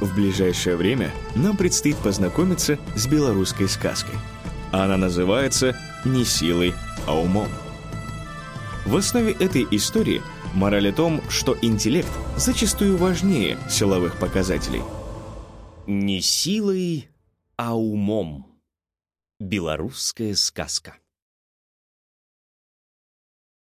В ближайшее время нам предстоит познакомиться с белорусской сказкой. Она называется «Не силой, а умом». В основе этой истории мораль о том, что интеллект зачастую важнее силовых показателей. Не силой, а умом. Белорусская сказка.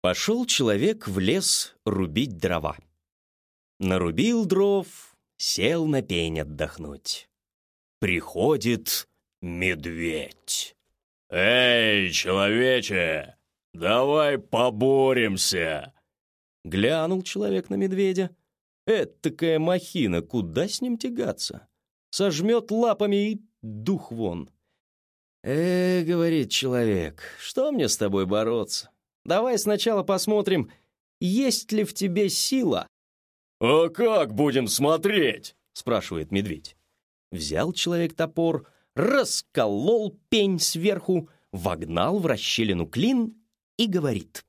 Пошел человек в лес рубить дрова. Нарубил дров, сел на пень отдохнуть. Приходит медведь. «Эй, человече, давай поборемся!» Глянул человек на медведя. такая махина, куда с ним тягаться? Сожмет лапами и дух вон. «Э, — говорит человек, — что мне с тобой бороться? Давай сначала посмотрим, есть ли в тебе сила, «А как будем смотреть?» — спрашивает медведь. Взял человек топор, расколол пень сверху, вогнал в расщелину клин и говорит.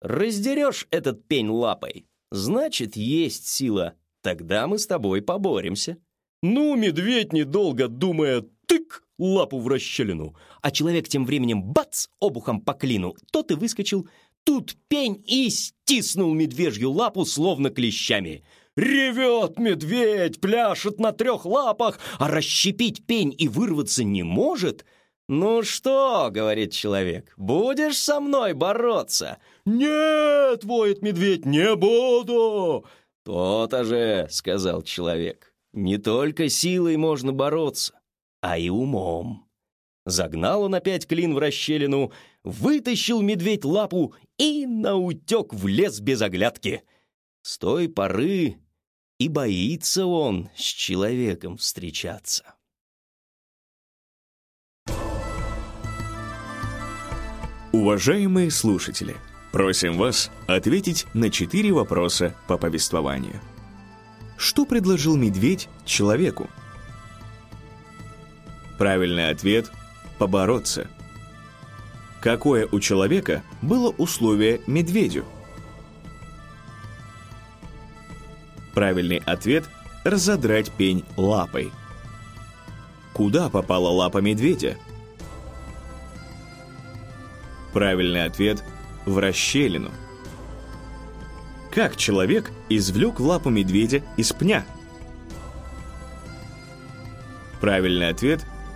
«Раздерешь этот пень лапой, значит, есть сила, тогда мы с тобой поборемся». Ну, медведь, недолго думая, тык лапу в расщелину, а человек тем временем бац обухом по клину, тот и выскочил, Тут пень и стиснул медвежью лапу, словно клещами. Ревет медведь, пляшет на трех лапах, а расщепить пень и вырваться не может. «Ну что?» — говорит человек, — «будешь со мной бороться?» «Нет!» — воет медведь, «не буду!» «То-то же!» — сказал человек. «Не только силой можно бороться, а и умом». Загнал он опять клин в расщелину, вытащил медведь лапу и наутек в лес без оглядки. С той поры и боится он с человеком встречаться. Уважаемые слушатели, просим вас ответить на четыре вопроса по повествованию. Что предложил медведь человеку? Правильный ответ – побороться – Какое у человека было условие медведю? Правильный ответ – разодрать пень лапой. Куда попала лапа медведя? Правильный ответ – в расщелину. Как человек извлек лапу медведя из пня? Правильный ответ –